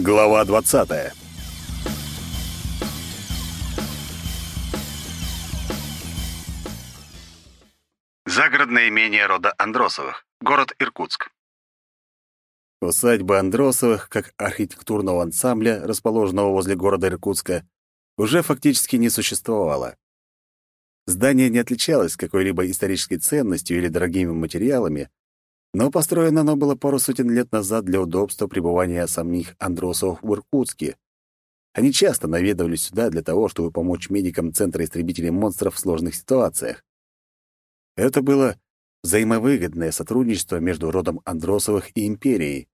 Глава 20. Загородное имение рода Андросовых. Город Иркутск. Усадьба Андросовых, как архитектурного ансамбля, расположенного возле города Иркутска, уже фактически не существовало. Здание не отличалось какой-либо исторической ценностью или дорогими материалами, но построено оно было пару сотен лет назад для удобства пребывания самих Андросов в Иркутске. Они часто наведывались сюда для того, чтобы помочь медикам Центра истребителей монстров в сложных ситуациях. Это было взаимовыгодное сотрудничество между родом Андросовых и империей.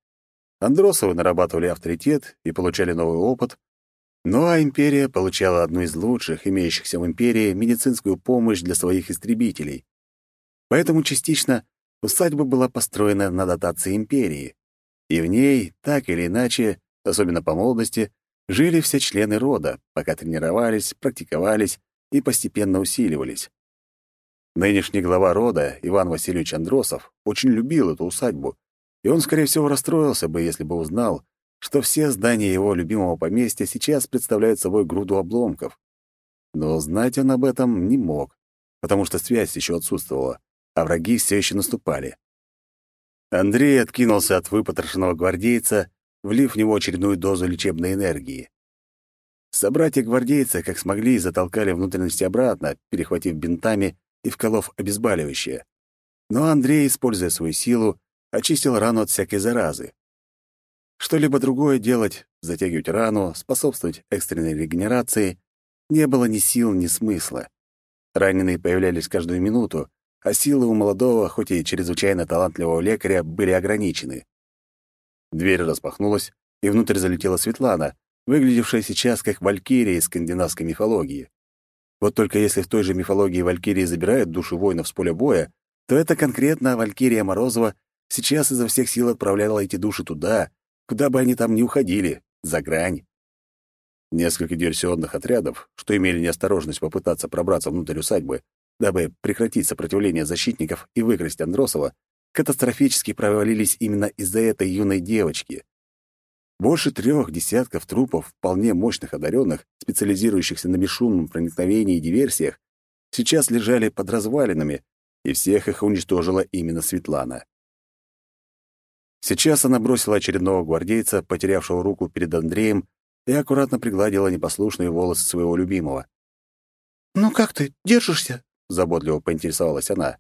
Андросовы нарабатывали авторитет и получали новый опыт, ну а империя получала одну из лучших, имеющихся в империи, медицинскую помощь для своих истребителей. Поэтому частично Усадьба была построена на дотации империи, и в ней, так или иначе, особенно по молодости, жили все члены рода, пока тренировались, практиковались и постепенно усиливались. Нынешний глава рода, Иван Васильевич Андросов, очень любил эту усадьбу, и он, скорее всего, расстроился бы, если бы узнал, что все здания его любимого поместья сейчас представляют собой груду обломков. Но знать он об этом не мог, потому что связь еще отсутствовала а враги все еще наступали. Андрей откинулся от выпотрошенного гвардейца, влив в него очередную дозу лечебной энергии. Собратья-гвардейца, как смогли, затолкали внутренности обратно, перехватив бинтами и вколов обезболивающее. Но Андрей, используя свою силу, очистил рану от всякой заразы. Что-либо другое делать, затягивать рану, способствовать экстренной регенерации, не было ни сил, ни смысла. Раненые появлялись каждую минуту, а силы у молодого, хоть и чрезвычайно талантливого лекаря, были ограничены. Дверь распахнулась, и внутрь залетела Светлана, выглядевшая сейчас как валькирия из скандинавской мифологии. Вот только если в той же мифологии валькирии забирают души воинов с поля боя, то это конкретно валькирия Морозова сейчас изо всех сил отправляла эти души туда, куда бы они там ни уходили, за грань. Несколько диверсионных отрядов, что имели неосторожность попытаться пробраться внутрь усадьбы, дабы прекратить сопротивление защитников и выкрасть Андросова, катастрофически провалились именно из-за этой юной девочки. Больше трех десятков трупов вполне мощных одаренных, специализирующихся на бесшумном проникновении и диверсиях, сейчас лежали под развалинами, и всех их уничтожила именно Светлана. Сейчас она бросила очередного гвардейца, потерявшего руку перед Андреем, и аккуратно пригладила непослушные волосы своего любимого. «Ну как ты, держишься?» — заботливо поинтересовалась она.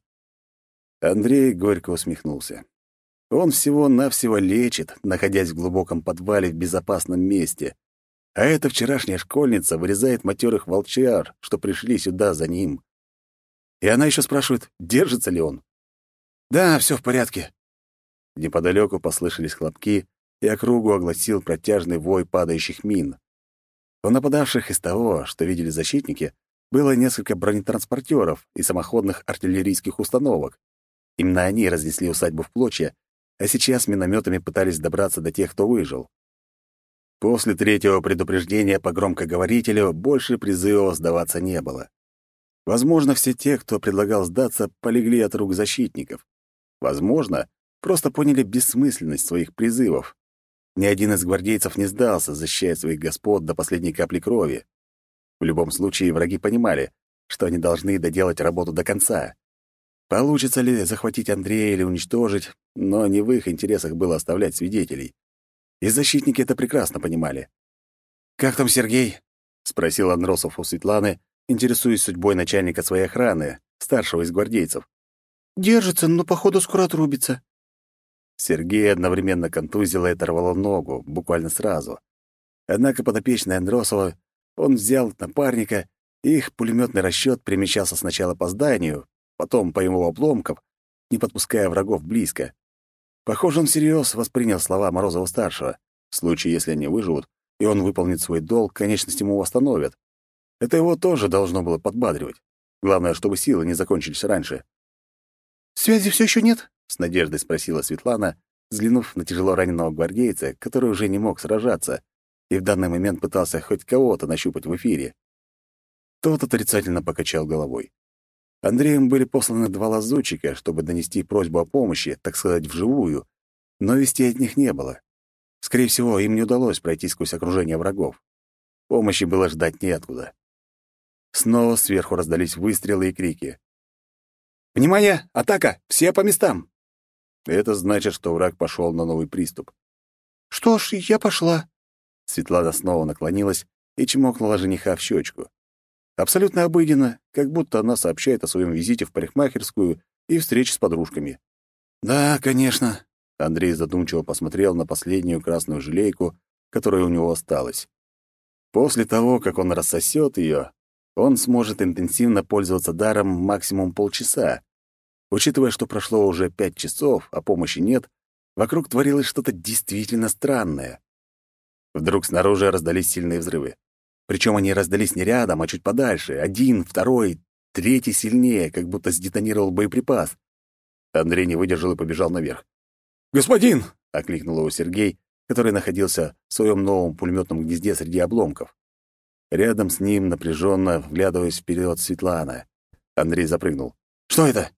Андрей горько усмехнулся. Он всего-навсего лечит, находясь в глубоком подвале в безопасном месте. А эта вчерашняя школьница вырезает матерых волчар, что пришли сюда за ним. И она еще спрашивает, держится ли он. «Да, все в порядке». Неподалеку послышались хлопки, и округу огласил протяжный вой падающих мин. У нападавших из того, что видели защитники, было несколько бронетранспортеров и самоходных артиллерийских установок. Именно они разнесли усадьбу в клочья, а сейчас минометами пытались добраться до тех, кто выжил. После третьего предупреждения по громкоговорителю больше призывов сдаваться не было. Возможно, все те, кто предлагал сдаться, полегли от рук защитников. Возможно, просто поняли бессмысленность своих призывов. Ни один из гвардейцев не сдался, защищая своих господ до последней капли крови. В любом случае, враги понимали, что они должны доделать работу до конца. Получится ли захватить Андрея или уничтожить, но не в их интересах было оставлять свидетелей. И защитники это прекрасно понимали. «Как там Сергей?» — спросил Андросов у Светланы, интересуясь судьбой начальника своей охраны, старшего из гвардейцев. «Держится, но, походу, скоро отрубится». Сергей одновременно контузило и оторвало ногу, буквально сразу. Однако подопечный Андросова он взял напарника, и их пулеметный расчет перемещался сначала по зданию, потом по его обломкам, не подпуская врагов близко. Похоже, он всерьез воспринял слова Морозова-старшего. В случае, если они выживут, и он выполнит свой долг, конечность ему восстановят. Это его тоже должно было подбадривать. Главное, чтобы силы не закончились раньше. «Связи все еще нет?» — с надеждой спросила Светлана, взглянув на тяжело раненого гвардейца, который уже не мог сражаться, и в данный момент пытался хоть кого-то нащупать в эфире. Тот отрицательно покачал головой. Андреем были посланы два лазутчика, чтобы донести просьбу о помощи, так сказать, вживую, но вести от них не было. Скорее всего, им не удалось пройти сквозь окружение врагов. Помощи было ждать неоткуда. Снова сверху раздались выстрелы и крики. «Внимание! Атака! Все по местам!» Это значит, что враг пошел на новый приступ. «Что ж, я пошла». Светлана снова наклонилась и чмокнула жениха в щечку. Абсолютно обыденно, как будто она сообщает о своем визите в парикмахерскую и встрече с подружками. «Да, конечно». Андрей задумчиво посмотрел на последнюю красную желейку, которая у него осталась. После того, как он рассосет ее, он сможет интенсивно пользоваться даром максимум полчаса. Учитывая, что прошло уже пять часов, а помощи нет, вокруг творилось что-то действительно странное. Вдруг снаружи раздались сильные взрывы. Причем они раздались не рядом, а чуть подальше. Один, второй, третий сильнее, как будто сдетонировал боеприпас. Андрей не выдержал и побежал наверх. «Господин!» — окликнул его Сергей, который находился в своем новом пулеметном гнезде среди обломков. Рядом с ним, напряженно вглядываясь вперед, Светлана. Андрей запрыгнул. «Что это?»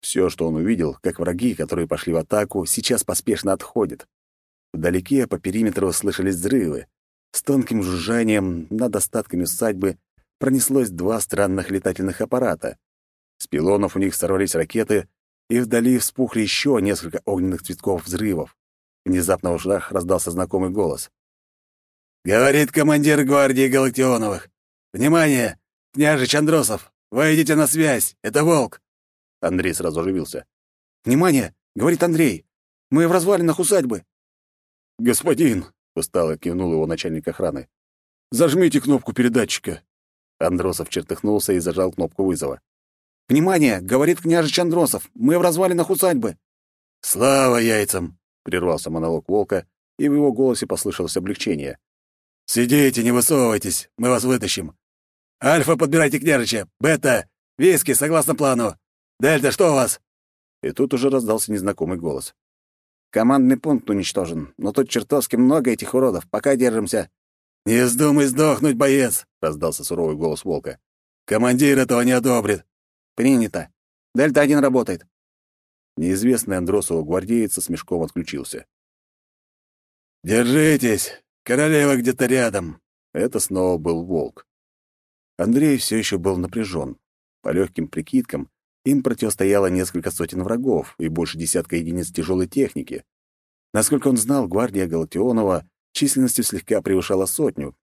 Все, что он увидел, как враги, которые пошли в атаку, сейчас поспешно отходят. Вдалеке по периметру слышались взрывы. С тонким жужжанием над остатками усадьбы пронеслось два странных летательных аппарата. С пилонов у них сорвались ракеты, и вдали вспухли еще несколько огненных цветков взрывов. Внезапно в ушах раздался знакомый голос. «Говорит командир гвардии Галактионовых. Внимание! Княжич Андросов! Выйдите на связь! Это Волк!» Андрей сразу оживился. «Внимание! Говорит Андрей! Мы в развалинах усадьбы!» «Господин!» — устало кивнул его начальник охраны. «Зажмите кнопку передатчика». Андросов чертыхнулся и зажал кнопку вызова. «Внимание!» — говорит княжич Андросов. «Мы в развалинах усадьбы». «Слава яйцам!» — прервался монолог волка, и в его голосе послышалось облегчение. «Сидите, не высовывайтесь, мы вас вытащим. Альфа, подбирайте княжича. Бета, виски, согласно плану. Дельта, что у вас?» И тут уже раздался незнакомый голос. Командный пункт уничтожен, но тут чертовски много этих уродов. Пока держимся». «Не вздумай сдохнуть, боец!» — раздался суровый голос волка. «Командир этого не одобрит». «Принято. Дельта-1 работает». Неизвестный Андросову гвардеец со смешком отключился. «Держитесь! Королева где-то рядом!» Это снова был волк. Андрей все еще был напряжен. По легким прикидкам, им противостояло несколько сотен врагов и больше десятка единиц тяжелой техники. Насколько он знал, гвардия Галактионова численностью слегка превышала сотню.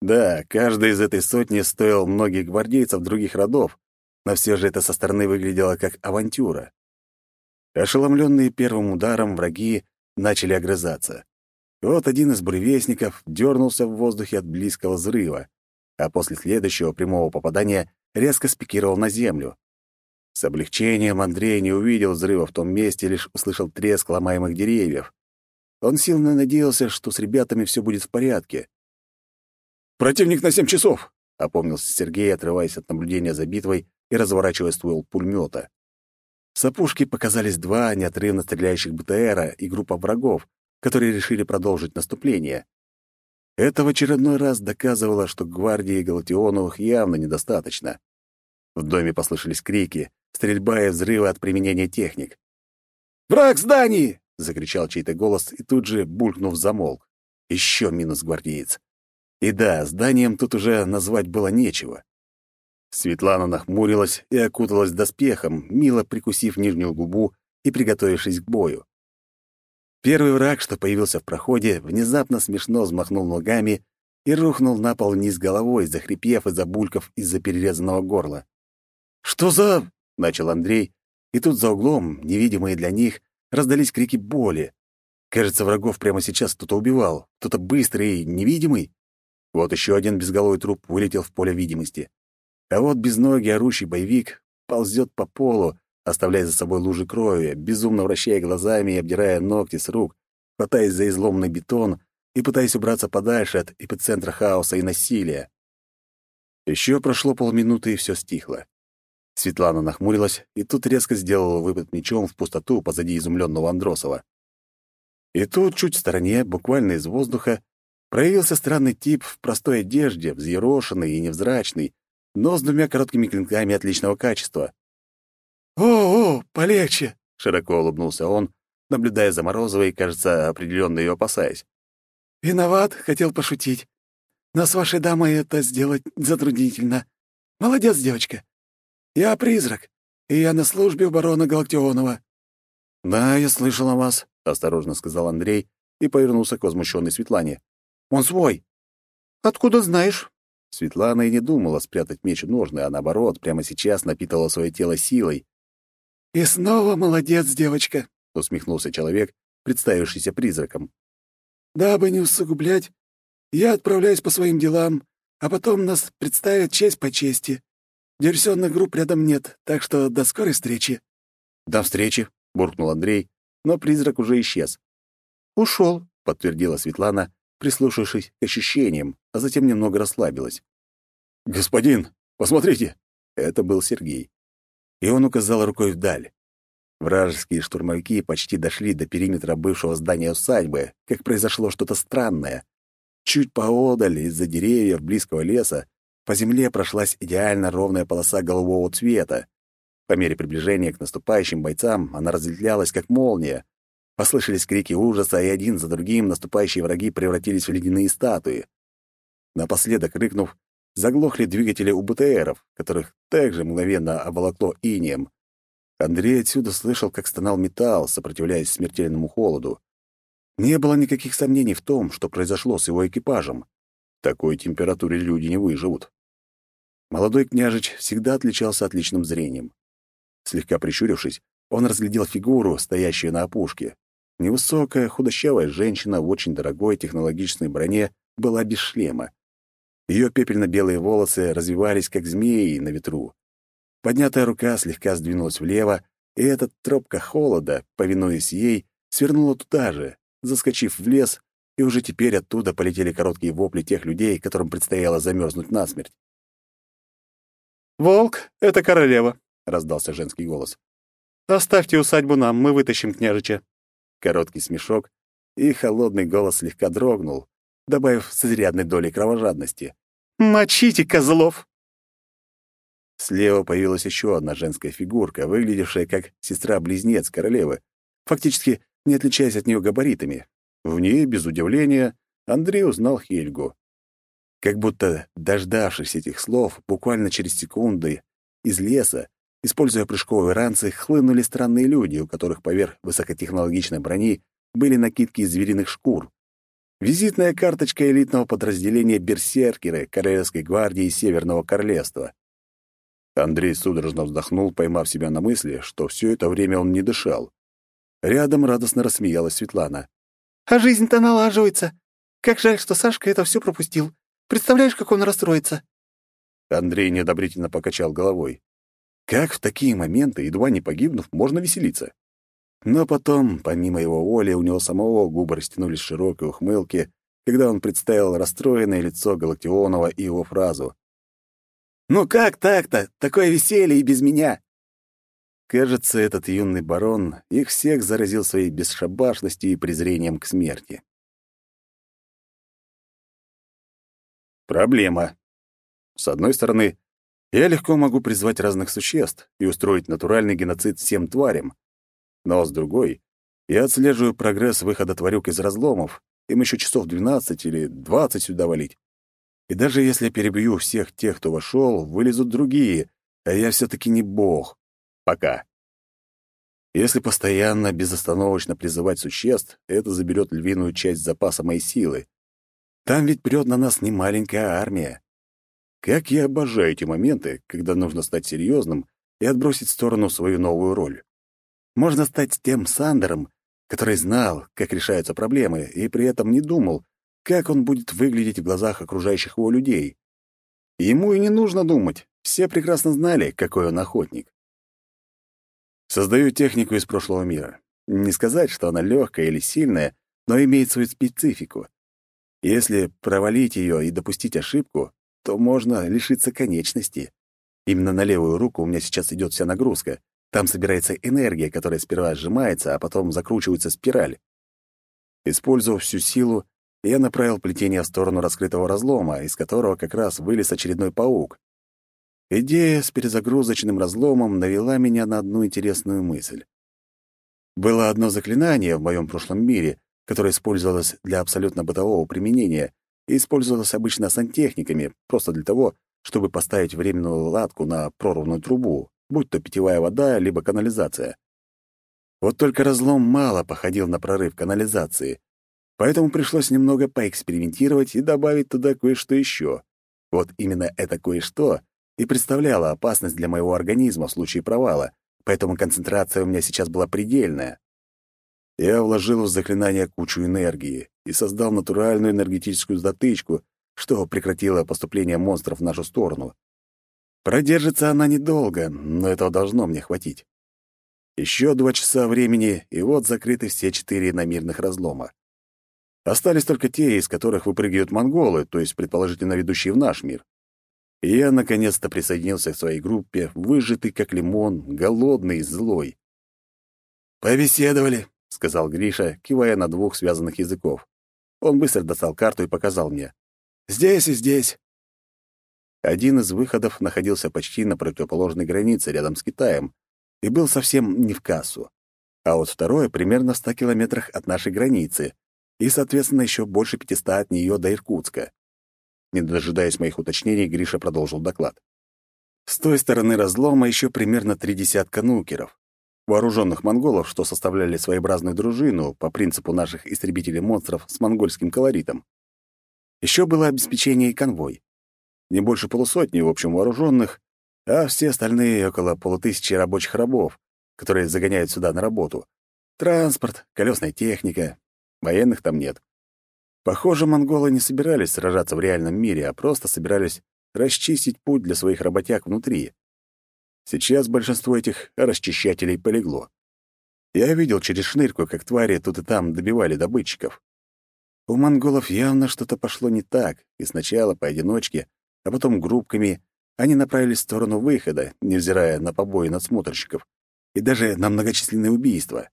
Да, каждый из этой сотни стоил многих гвардейцев других родов, но все же это со стороны выглядело как авантюра. Ошеломленные первым ударом враги начали огрызаться. Вот один из буревестников дернулся в воздухе от близкого взрыва, а после следующего прямого попадания резко спикировал на землю. С облегчением Андрей не увидел взрыва в том месте, лишь услышал треск ломаемых деревьев. Он сильно надеялся, что с ребятами все будет в порядке. «Противник на семь часов!» — опомнился Сергей, отрываясь от наблюдения за битвой и разворачивая ствол пулемета. С опушки показались два неотрывно стреляющих БТРа и группа врагов, которые решили продолжить наступление. Это в очередной раз доказывало, что гвардии Галатионовых явно недостаточно. В доме послышались крики, стрельба и взрывы от применения техник. «Враг зданий!» — закричал чей-то голос и тут же, булькнув, замолк. Еще минус гвардеец. И да, зданием тут уже назвать было нечего. Светлана нахмурилась и окуталась доспехом, мило прикусив нижнюю губу и приготовившись к бою. Первый враг, что появился в проходе, внезапно смешно взмахнул ногами и рухнул на пол вниз головой, захрипев и забульков из-за перерезанного горла. «Что за...» — начал Андрей, и тут за углом, невидимые для них, раздались крики боли. Кажется, врагов прямо сейчас кто-то убивал, кто-то быстрый и невидимый. Вот еще один безголовый труп вылетел в поле видимости. А вот безногий орущий боевик ползет по полу, оставляя за собой лужи крови, безумно вращая глазами и обдирая ногти с рук, хватаясь за изломанный бетон и пытаясь убраться подальше от эпицентра хаоса и насилия. Еще прошло полминуты, и все стихло. Светлана нахмурилась и тут резко сделала выпад мечом в пустоту позади изумленного Андросова. И тут, чуть в стороне, буквально из воздуха, проявился странный тип в простой одежде, взъерошенный и невзрачный, но с двумя короткими клинками отличного качества. «О, о, полегче!» — широко улыбнулся он, наблюдая за Морозовой, кажется, определенно ее опасаясь. «Виноват, хотел пошутить. Но с вашей дамой это сделать затруднительно. Молодец, девочка. Я призрак, и я на службе у барона Галактионова». «Да, я слышал о вас», — осторожно сказал Андрей и повернулся к возмущенной Светлане. «Он свой». «Откуда знаешь?» Светлана и не думала спрятать меч в ножны, а наоборот, прямо сейчас напитала свое тело силой. «И снова молодец, девочка», — усмехнулся человек, представившийся призраком. «Дабы не усугублять, я отправляюсь по своим делам, а потом нас представят честь по чести. Диверсионных групп рядом нет, так что до скорой встречи». «До встречи», — буркнул Андрей, но призрак уже исчез. «Ушел», — подтвердила Светлана, прислушавшись к ощущениям, а затем немного расслабилась. «Господин, посмотрите!» Это был Сергей. И он указал рукой вдаль. Вражеские штурмовики почти дошли до периметра бывшего здания усадьбы, как произошло что-то странное. Чуть поодаль, из-за деревьев близкого леса, по земле прошлась идеально ровная полоса голубого цвета. По мере приближения к наступающим бойцам она разлетлялась, как молния, Послышались крики ужаса, и один за другим наступающие враги превратились в ледяные статуи. Напоследок рыкнув, заглохли двигатели у БТРов, которых также мгновенно обволокло инием. Андрей отсюда слышал, как стонал металл, сопротивляясь смертельному холоду. Не было никаких сомнений в том, что произошло с его экипажем. Такой температуре люди не выживут. Молодой княжич всегда отличался отличным зрением. Слегка прищурившись, он разглядел фигуру, стоящую на опушке. Невысокая, худощавая женщина в очень дорогой технологичной броне была без шлема. Ее пепельно-белые волосы развивались, как змеи на ветру. Поднятая рука слегка сдвинулась влево, и эта тропка холода, повинуясь ей, свернула туда же, заскочив в лес, и уже теперь оттуда полетели короткие вопли тех людей, которым предстояло замерзнуть насмерть. «Волк — это королева», — раздался женский голос. «Оставьте усадьбу нам, мы вытащим княжича». Короткий смешок, и холодный голос слегка дрогнул, добавив с изрядной долей кровожадности. «Мочите, козлов!» Слева появилась еще одна женская фигурка, выглядевшая как сестра-близнец королевы, фактически не отличаясь от нее габаритами. В ней, без удивления, Андрей узнал Хельгу. Как будто, дождавшись этих слов, буквально через секунды из леса Используя прыжковые ранцы, хлынули странные люди, у которых поверх высокотехнологичной брони были накидки из звериных шкур. Визитная карточка элитного подразделения «Берсеркеры» Королевской гвардии Северного Королевства. Андрей судорожно вздохнул, поймав себя на мысли, что все это время он не дышал. Рядом радостно рассмеялась Светлана. «А жизнь-то налаживается. Как жаль, что Сашка это все пропустил. Представляешь, как он расстроится?» Андрей неодобрительно покачал головой. Как в такие моменты, едва не погибнув, можно веселиться? Но потом, помимо его воли, у него самого губы растянулись широкой ухмылке, когда он представил расстроенное лицо Галактионова и его фразу. «Ну как так-то? Такое веселье и без меня!» Кажется, этот юный барон их всех заразил своей бесшабашностью и презрением к смерти. Проблема. С одной стороны, я легко могу призвать разных существ и устроить натуральный геноцид всем тварям. Но с другой, я отслеживаю прогресс выхода тварюк из разломов, им еще часов 12 или 20 сюда валить. И даже если я перебью всех тех, кто вошел, вылезут другие, а я все-таки не бог. Пока. Если постоянно, безостановочно призывать существ, это заберет львиную часть запаса моей силы. Там ведь прет на нас не маленькая армия. Как я обожаю эти моменты, когда нужно стать серьезным и отбросить в сторону свою новую роль. Можно стать тем Сандером, который знал, как решаются проблемы, и при этом не думал, как он будет выглядеть в глазах окружающих его людей. Ему и не нужно думать, все прекрасно знали, какой он охотник. Создаю технику из прошлого мира. Не сказать, что она легкая или сильная, но имеет свою специфику. Если провалить ее и допустить ошибку, то можно лишиться конечности. Именно на левую руку у меня сейчас идет вся нагрузка. Там собирается энергия, которая сперва сжимается, а потом закручивается спираль. Используя всю силу, я направил плетение в сторону раскрытого разлома, из которого как раз вылез очередной паук. Идея с перезагрузочным разломом навела меня на одну интересную мысль. Было одно заклинание в моем прошлом мире, которое использовалось для абсолютно бытового применения и использовалось обычно сантехниками, просто для того, чтобы поставить временную латку на прорванную трубу, будь то питьевая вода, либо канализация. Вот только разлом мало походил на прорыв канализации, поэтому пришлось немного поэкспериментировать и добавить туда кое-что еще. Вот именно это кое-что и представляло опасность для моего организма в случае провала, поэтому концентрация у меня сейчас была предельная. Я вложил в заклинание кучу энергии и создал натуральную энергетическую затычку, что прекратило поступление монстров в нашу сторону. Продержится она недолго, но этого должно мне хватить. Еще два часа времени, и вот закрыты все четыре намирных разлома. Остались только те, из которых выпрыгивают монголы, то есть предположительно ведущие в наш мир. И я наконец-то присоединился к своей группе, выжатый как лимон, голодный и злой. «Побеседовали», — сказал Гриша, кивая на двух связанных языков. Он быстро достал карту и показал мне. «Здесь и здесь». Один из выходов находился почти на противоположной границе, рядом с Китаем, и был совсем не в кассу. А вот второй примерно в ста километрах от нашей границы, и, соответственно, еще больше 500 от нее до Иркутска. Не дожидаясь моих уточнений, Гриша продолжил доклад. С той стороны разлома еще примерно три десятка нукеров, вооруженных монголов, что составляли своеобразную дружину по принципу наших истребителей-монстров с монгольским колоритом. Еще было обеспечение и конвой. Не больше полусотни, в общем, вооруженных, а все остальные — около полутысячи рабочих рабов, которые загоняют сюда на работу. Транспорт, колесная техника, Военных там нет. Похоже, монголы не собирались сражаться в реальном мире, а просто собирались расчистить путь для своих работяг внутри. Сейчас большинство этих расчищателей полегло. Я видел через шнырку, как твари тут и там добивали добытчиков. У монголов явно что-то пошло не так, и сначала поодиночке, а потом группками они направились в сторону выхода, невзирая на побои надсмотрщиков, и даже на многочисленные убийства.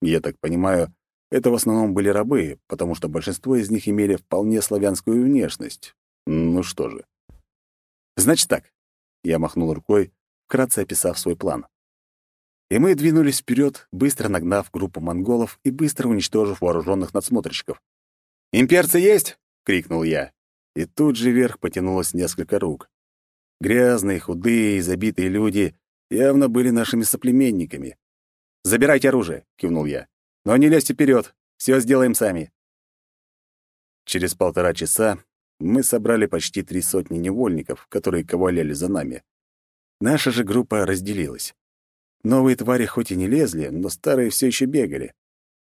Я так понимаю, это в основном были рабы, потому что большинство из них имели вполне славянскую внешность. Ну что же. Значит так. Я махнул рукой, вкратце описав свой план. И мы двинулись вперед, быстро нагнав группу монголов и быстро уничтожив вооруженных надсмотрщиков. «Имперцы есть?» — крикнул я. И тут же вверх потянулось несколько рук. Грязные, худые и забитые люди явно были нашими соплеменниками. «Забирайте оружие!» — кивнул я. Но не лезьте вперед, все сделаем сами. Через полтора часа мы собрали почти три сотни невольников, которые ковыляли за нами. Наша же группа разделилась. Новые твари хоть и не лезли, но старые все еще бегали.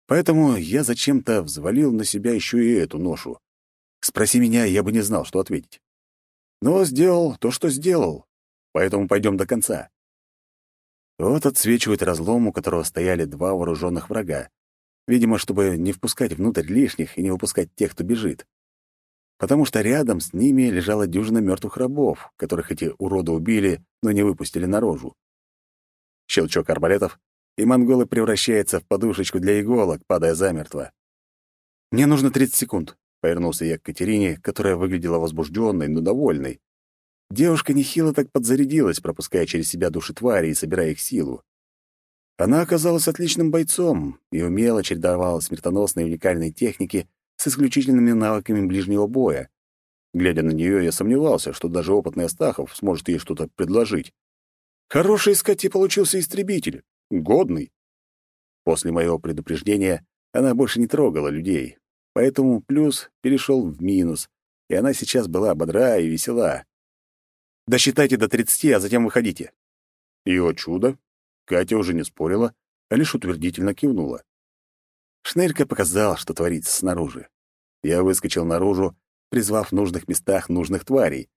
Поэтому я зачем-то взвалил на себя еще и эту ношу. Спроси меня, я бы не знал, что ответить. Но сделал то, что сделал. Поэтому пойдем до конца. Вот отсвечивает разлом, у которого стояли два вооруженных врага. Видимо, чтобы не впускать внутрь лишних и не выпускать тех, кто бежит. Потому что рядом с ними лежала дюжина мертвых рабов, которых эти уроды убили, но не выпустили наружу. Щелчок арбалетов, и монголы превращаются в подушечку для иголок, падая замертво. «Мне нужно 30 секунд», — повернулся я к Катерине, которая выглядела возбужденной, но довольной. Девушка нехило так подзарядилась, пропуская через себя души твари и собирая их силу. Она оказалась отличным бойцом и умело чередовала смертоносные уникальные техники с исключительными навыками ближнего боя. Глядя на нее, я сомневался, что даже опытный Астахов сможет ей что-то предложить. Хороший из получился истребитель. Годный. После моего предупреждения она больше не трогала людей, поэтому плюс перешел в минус, и она сейчас была бодра и весела. Досчитайте до тридцати, а затем выходите». О чудо, Катя уже не спорила, а лишь утвердительно кивнула. Шнырька показал, что творится снаружи. Я выскочил наружу, призвав в нужных местах нужных тварей.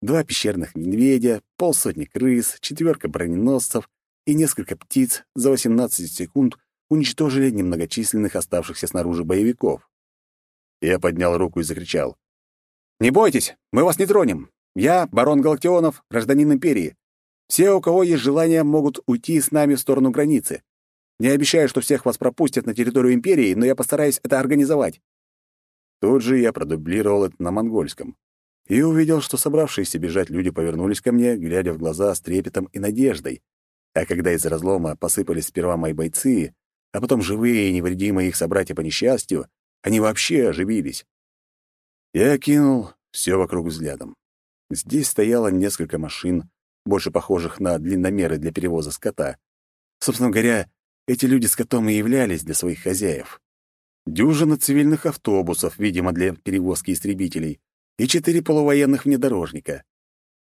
Два пещерных медведя, полсотни крыс, четверка броненосцев и несколько птиц за 18 секунд уничтожили немногочисленных оставшихся снаружи боевиков. Я поднял руку и закричал. «Не бойтесь, мы вас не тронем. Я, барон Галактионов, гражданин империи. Все, у кого есть желание, могут уйти с нами в сторону границы. Не обещаю, что всех вас пропустят на территорию империи, но я постараюсь это организовать». Тут же я продублировал это на монгольском и увидел, что собравшиеся бежать люди повернулись ко мне, глядя в глаза с трепетом и надеждой. А когда из разлома посыпались сперва мои бойцы, а потом живые и невредимые их собратья по несчастью, они вообще оживились. Я окинул все вокруг взглядом. Здесь стояло несколько машин, больше похожих на длинномеры для перевоза скота. Собственно говоря, эти люди с котом и являлись для своих хозяев. Дюжина цивильных автобусов, видимо, для перевозки истребителей, и четыре полувоенных внедорожника.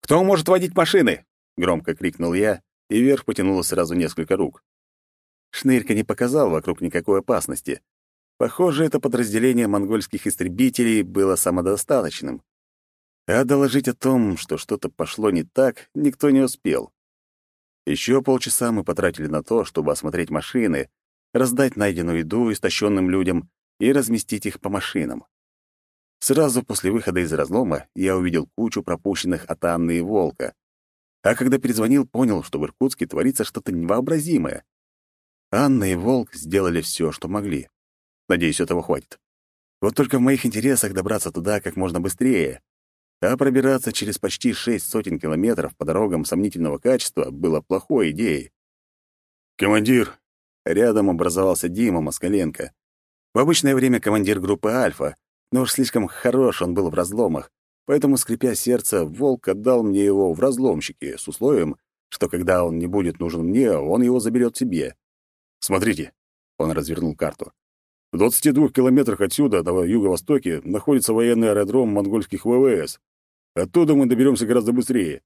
«Кто может водить машины?» — громко крикнул я, и вверх потянулось сразу несколько рук. Шнырька не показал вокруг никакой опасности. Похоже, это подразделение монгольских истребителей было самодостаточным. А доложить о том, что что-то пошло не так, никто не успел. Еще полчаса мы потратили на то, чтобы осмотреть машины, раздать найденную еду истощенным людям и разместить их по машинам. Сразу после выхода из разлома я увидел кучу пропущенных от Анны и Волка. А когда перезвонил, понял, что в Иркутске творится что-то невообразимое. Анна и Волк сделали все, что могли. Надеюсь, этого хватит. Вот только в моих интересах добраться туда как можно быстрее. А пробираться через почти шесть сотен километров по дорогам сомнительного качества было плохой идеей. «Командир!» Рядом образовался Дима Москаленко. В обычное время командир группы «Альфа», но уж слишком хорош он был в разломах, поэтому, скрипя сердце, Волк отдал мне его в разломщики с условием, что когда он не будет нужен мне, он его заберет себе. «Смотрите», — он развернул карту. В 22 километрах отсюда, на юго-востоке, находится военный аэродром монгольских ВВС. Оттуда мы доберемся гораздо быстрее.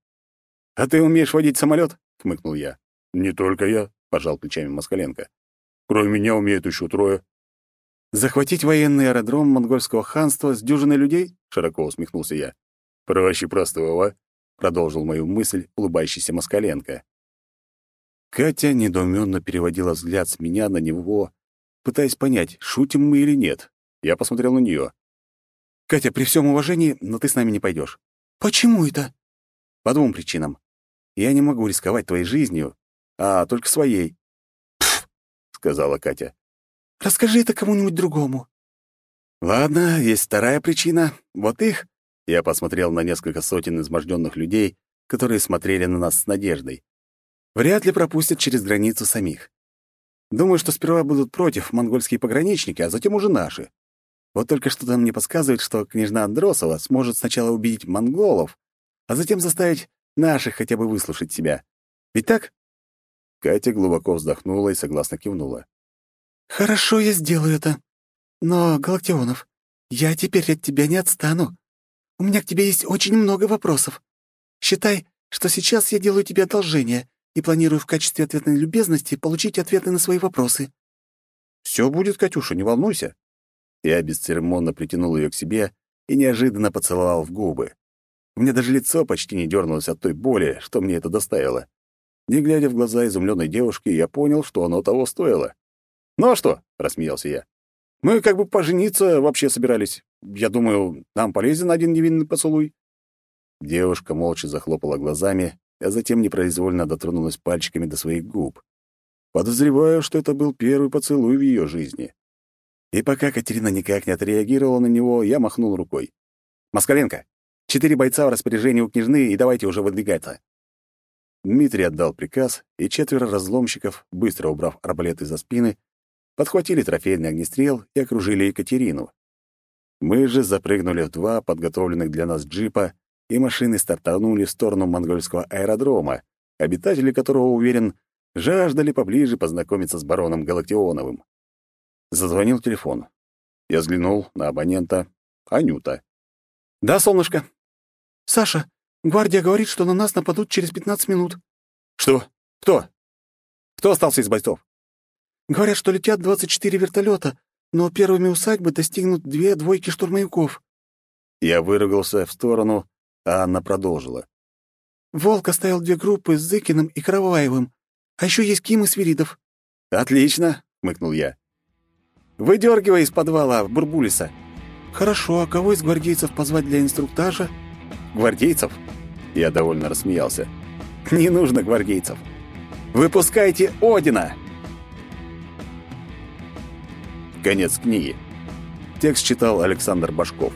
«А ты умеешь водить самолет? хмыкнул я. «Не только я», — пожал плечами Москаленко. «Кроме меня умеют еще трое». «Захватить военный аэродром монгольского ханства с дюжиной людей?» — широко усмехнулся я. «Проще простого», — продолжил мою мысль улыбающийся Москаленко. Катя недоуменно переводила взгляд с меня на него, пытаясь понять, шутим мы или нет. Я посмотрел на нее. «Катя, при всем уважении, но ты с нами не пойдешь. «Почему это?» «По двум причинам. Я не могу рисковать твоей жизнью, а только своей». «Пф», — сказала Катя. «Расскажи это кому-нибудь другому». «Ладно, есть вторая причина. Вот их...» Я посмотрел на несколько сотен изможденных людей, которые смотрели на нас с надеждой. «Вряд ли пропустят через границу самих. Думаю, что сперва будут против монгольские пограничники, а затем уже наши. Вот только что-то мне подсказывает, что княжна Андросова сможет сначала убедить монголов, а затем заставить наших хотя бы выслушать себя. Ведь так?» Катя глубоко вздохнула и согласно кивнула. «Хорошо, я сделаю это. Но, Галактионов, я теперь от тебя не отстану. У меня к тебе есть очень много вопросов. Считай, что сейчас я делаю тебе одолжение и планирую в качестве ответной любезности получить ответы на свои вопросы». «Все будет, Катюша, не волнуйся», я бесцеремонно притянул ее к себе и неожиданно поцеловал в губы. У меня даже лицо почти не дернулось от той боли, что мне это доставило. Не глядя в глаза изумленной девушки, я понял, что оно того стоило. «Ну а что?» — рассмеялся я. «Мы как бы пожениться вообще собирались. Я думаю, нам полезен один невинный поцелуй». Девушка молча захлопала глазами, а затем непроизвольно дотронулась пальчиками до своих губ. Подозреваю, что это был первый поцелуй в ее жизни. И пока Катерина никак не отреагировала на него, я махнул рукой. «Москаленко, четыре бойца в распоряжении у княжны, и давайте уже выдвигаться». Дмитрий отдал приказ, и четверо разломщиков, быстро убрав арбалеты за спины, подхватили трофейный огнестрел и окружили Екатерину. Мы же запрыгнули в два подготовленных для нас джипа, и машины стартанули в сторону монгольского аэродрома, обитатели которого, уверен, жаждали поближе познакомиться с бароном Галактионовым. Зазвонил телефон. Я взглянул на абонента. Анюта. «Да, солнышко?» «Саша, гвардия говорит, что на нас нападут через 15 минут». «Что? Кто? Кто остался из бойцов?» «Говорят, что летят 24 вертолета, но первыми усадьбы достигнут две двойки штурмовиков». Я выругался в сторону, а Анна продолжила. «Волк оставил две группы с Зыкиным и Караваевым, а еще есть Ким и Свиридов». «Отлично», — хмыкнул я. Выдергивай из подвала Бурбулиса». «Хорошо, а кого из гвардейцев позвать для инструктажа?» «Гвардейцев?» Я довольно рассмеялся. «Не нужно гвардейцев. Выпускайте Одина!» Конец книги. Текст читал Александр Башков.